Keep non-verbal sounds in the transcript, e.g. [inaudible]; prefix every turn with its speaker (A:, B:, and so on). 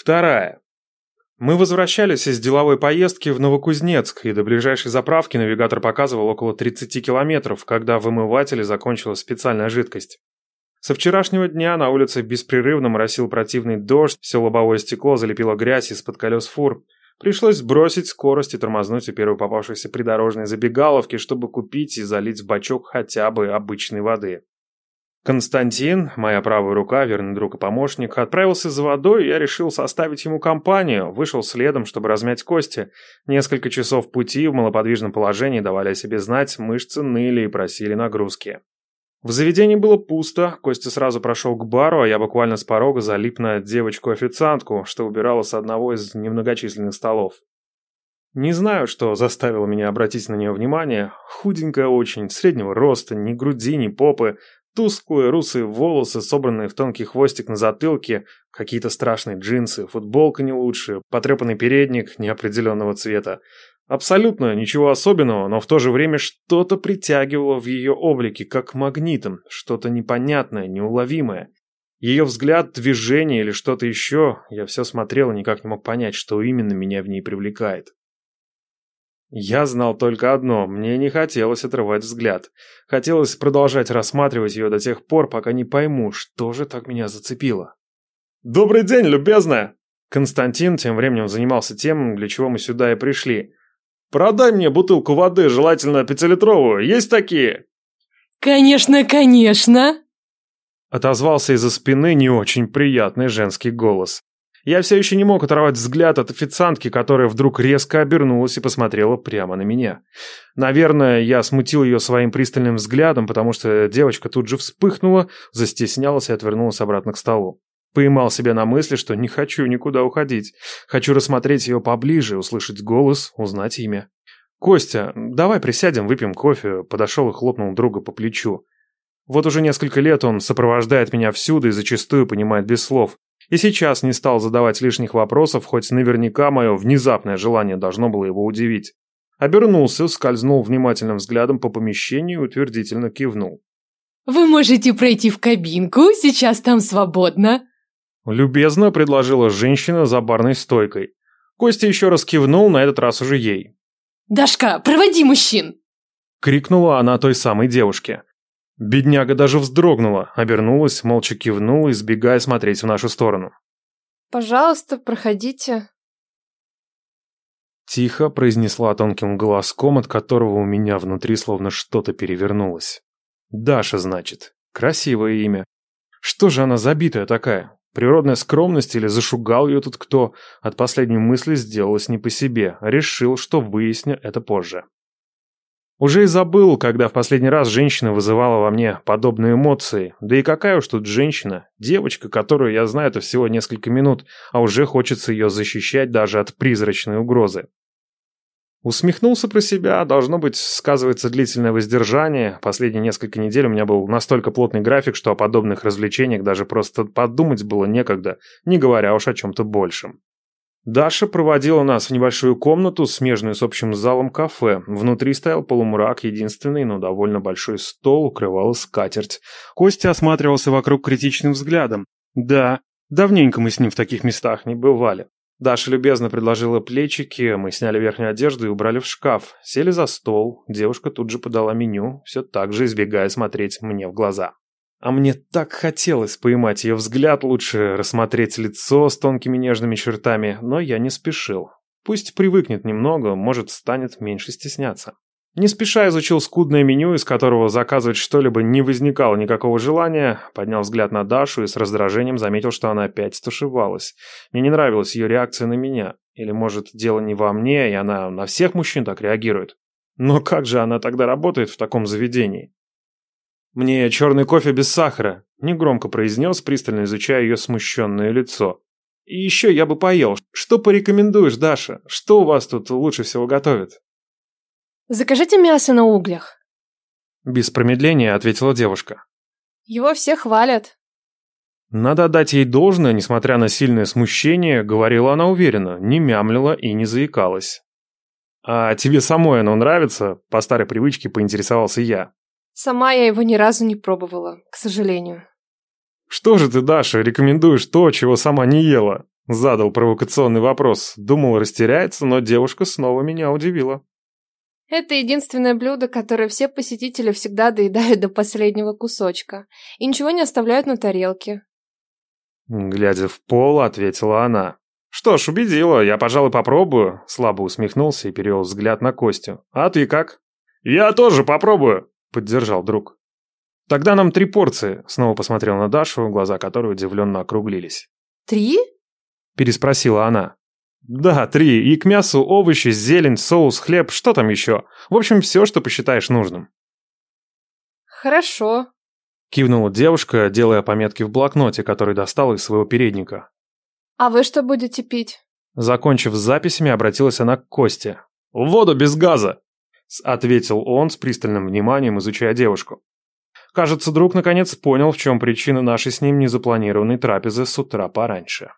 A: Вторая. Мы возвращались из деловой поездки в Новокузнецк, и до ближайшей заправки навигатор показывал около 30 километров, когда в омывателе закончилась специальная жидкость. Со вчерашнего дня на улице беспрерывно моросил противный дождь, все лобовое стекло залепило грязь из-под колес фур. Пришлось сбросить скорость и тормознуть у первой попавшейся придорожной забегаловки, чтобы купить и залить в бачок хотя бы обычной воды. Константин, моя правая рука, верный друг и помощник, отправился за водой, и я решил составить ему компанию, вышел следом, чтобы размять кости. Несколько часов пути в малоподвижном положении давали о себе знать, мышцы ныли и просили нагрузки. В заведении было пусто, Костя сразу прошел к бару, а я буквально с порога залип на девочку-официантку, что убирала с одного из немногочисленных столов. Не знаю, что заставило меня обратить на нее внимание. Худенькая очень, среднего роста, ни груди, ни попы, Тусклые русые волосы, собранные в тонкий хвостик на затылке, какие-то страшные джинсы, футболка не лучше, потрепанный передник неопределенного цвета. Абсолютно ничего особенного, но в то же время что-то притягивало в ее облике, как магнитом, что-то непонятное, неуловимое. Ее взгляд, движение или что-то еще, я все смотрел и никак не мог понять, что именно меня в ней привлекает. Я знал только одно, мне не хотелось отрывать взгляд. Хотелось продолжать рассматривать ее до тех пор, пока не пойму, что же так меня зацепило. «Добрый день, любезная!» Константин тем временем занимался тем, для чего мы сюда и пришли. «Продай мне бутылку воды, желательно пятилитровую, есть такие?»
B: «Конечно, конечно!»
A: Отозвался из-за спины не очень приятный женский голос. Я все еще не мог оторвать взгляд от официантки, которая вдруг резко обернулась и посмотрела прямо на меня. Наверное, я смутил ее своим пристальным взглядом, потому что девочка тут же вспыхнула, застеснялась и отвернулась обратно к столу. Поймал себя на мысли, что не хочу никуда уходить. Хочу рассмотреть ее поближе, услышать голос, узнать имя. «Костя, давай присядем, выпьем кофе», подошел и хлопнул друга по плечу. Вот уже несколько лет он сопровождает меня всюду и зачастую понимает без слов. И сейчас не стал задавать лишних вопросов, хоть наверняка мое внезапное желание должно было его удивить. Обернулся, скользнул внимательным взглядом по помещению и утвердительно кивнул.
B: «Вы можете пройти в кабинку, сейчас там свободно».
A: Любезно предложила женщина за барной стойкой. Костя еще раз кивнул, на этот раз уже ей.
B: «Дашка, проводи мужчин!»
A: Крикнула она той самой девушке. Бедняга даже вздрогнула, обернулась, молча кивнула, избегая смотреть в нашу сторону.
C: «Пожалуйста, проходите».
A: Тихо произнесла тонким голоском, от которого у меня внутри словно что-то перевернулось. Даша, значит. Красивое имя. Что же она забитая такая? Природная скромность или зашугал ее тут кто? От последней мысли сделалось не по себе. Решил, что выясню это позже. Уже и забыл, когда в последний раз женщина вызывала во мне подобные эмоции. Да и какая уж тут женщина. Девочка, которую я знаю это всего несколько минут, а уже хочется ее защищать даже от призрачной угрозы. Усмехнулся про себя, должно быть, сказывается длительное воздержание. Последние несколько недель у меня был настолько плотный график, что о подобных развлечениях даже просто подумать было некогда, не говоря уж о чем-то большем. Даша проводила нас в небольшую комнату, смежную с общим залом кафе. Внутри стоял полумрак, единственный, но довольно большой стол укрывал скатерть. Костя осматривался вокруг критичным взглядом. Да, давненько мы с ним в таких местах не бывали. Даша любезно предложила плечики, мы сняли верхнюю одежду и убрали в шкаф. Сели за стол, девушка тут же подала меню, все так же избегая смотреть мне в глаза. А мне так хотелось поймать ее взгляд, лучше рассмотреть лицо с тонкими нежными чертами, но я не спешил. Пусть привыкнет немного, может, станет меньше стесняться. Не спеша изучил скудное меню, из которого заказывать что-либо не возникало никакого желания, поднял взгляд на Дашу и с раздражением заметил, что она опять стушевалась. Мне не нравилась ее реакция на меня. Или, может, дело не во мне, и она на всех мужчин так реагирует. Но как же она тогда работает в таком заведении? «Мне черный кофе без сахара», — негромко произнес, пристально изучая ее смущенное лицо. «И еще я бы поел. Что порекомендуешь, Даша? Что у вас тут лучше всего готовят?»
C: «Закажите мясо на углях».
A: Без промедления ответила девушка.
C: «Его все хвалят».
A: Надо отдать ей должное, несмотря на сильное смущение, говорила она уверенно, не мямлила и не заикалась. «А тебе самой оно нравится?» По старой привычке поинтересовался я.
C: Сама я его ни разу не пробовала, к сожалению.
A: Что же ты, Даша, рекомендуешь то, чего сама не ела? Задал провокационный вопрос. Думал, растеряется, но девушка снова меня удивила.
C: Это единственное блюдо, которое все посетители всегда доедают [laughs] до последнего кусочка. И ничего не оставляют на тарелке.
A: Глядя в пол, ответила она. «Что ж, убедила, я, пожалуй, попробую», слабо усмехнулся и перевел взгляд на Костю. «А ты как?» «Я тоже попробую», поддержал друг. «Тогда нам три порции», снова посмотрел на Дашу, глаза которой удивленно округлились.
C: Три?
A: переспросила она. «Да, три. И к мясу овощи, зелень, соус, хлеб, что там еще? В общем, все, что посчитаешь нужным».
C: Хорошо.
A: Кивнула девушка, делая пометки в блокноте, который достала из своего передника.
C: А вы что будете пить?
A: Закончив с записями, обратилась она к Косте. «Воду без газа!» — ответил он с пристальным вниманием, изучая девушку. Кажется, друг наконец понял, в чем причина нашей с ним незапланированной трапезы с утра пораньше.